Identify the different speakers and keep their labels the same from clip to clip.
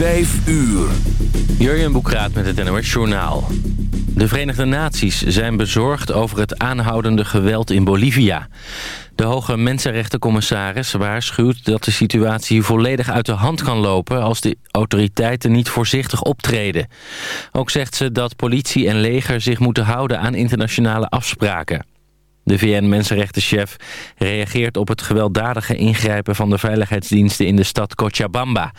Speaker 1: Vijf uur.
Speaker 2: Jurjen Boekraat met het NOS Journaal. De Verenigde Naties zijn bezorgd over het aanhoudende geweld in Bolivia. De hoge mensenrechtencommissaris waarschuwt dat de situatie volledig uit de hand kan lopen... als de autoriteiten niet voorzichtig optreden. Ook zegt ze dat politie en leger zich moeten houden aan internationale afspraken. De VN-mensenrechtenchef reageert op het gewelddadige ingrijpen van de veiligheidsdiensten in de stad Cochabamba.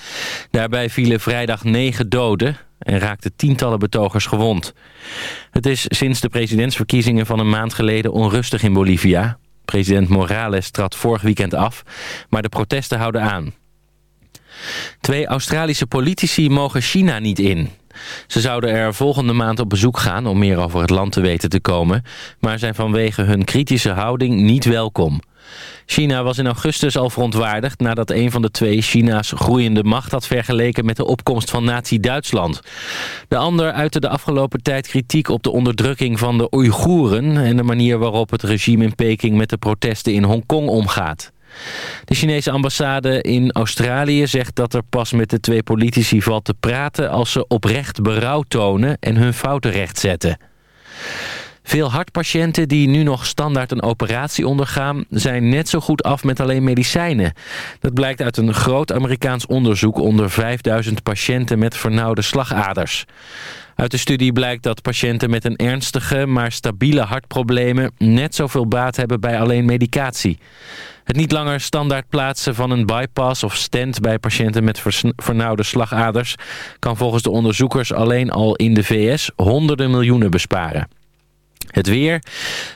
Speaker 2: Daarbij vielen vrijdag negen doden en raakten tientallen betogers gewond. Het is sinds de presidentsverkiezingen van een maand geleden onrustig in Bolivia. President Morales trad vorig weekend af, maar de protesten houden aan. Twee Australische politici mogen China niet in. Ze zouden er volgende maand op bezoek gaan om meer over het land te weten te komen... maar zijn vanwege hun kritische houding niet welkom. China was in augustus al verontwaardigd nadat een van de twee China's groeiende macht had vergeleken met de opkomst van nazi-Duitsland. De ander uitte de afgelopen tijd kritiek op de onderdrukking van de Oeigoeren en de manier waarop het regime in Peking met de protesten in Hongkong omgaat. De Chinese ambassade in Australië zegt dat er pas met de twee politici valt te praten... als ze oprecht berouw tonen en hun fouten rechtzetten. Veel hartpatiënten die nu nog standaard een operatie ondergaan... zijn net zo goed af met alleen medicijnen. Dat blijkt uit een groot Amerikaans onderzoek... onder 5000 patiënten met vernauwde slagaders. Uit de studie blijkt dat patiënten met een ernstige, maar stabiele hartproblemen... net zoveel baat hebben bij alleen medicatie. Het niet langer standaard plaatsen van een bypass of stent bij patiënten met vernauwde slagaders kan volgens de onderzoekers alleen al in de VS honderden miljoenen besparen. Het weer.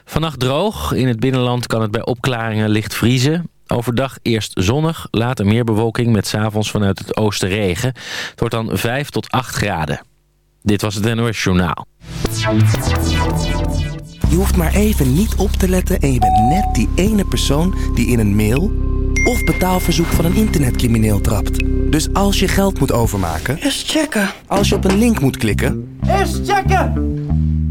Speaker 2: Vannacht droog. In het binnenland kan het bij opklaringen licht vriezen. Overdag eerst zonnig, later meer bewolking met s'avonds vanuit het oosten regen. Het wordt dan 5 tot 8 graden. Dit was het NOS Journaal.
Speaker 3: Je hoeft maar even niet op te letten en je bent net die ene persoon die in een mail of betaalverzoek van een internetcrimineel trapt. Dus als je geld moet overmaken...
Speaker 4: Eerst checken.
Speaker 3: Als je op een link moet klikken...
Speaker 4: Eerst checken!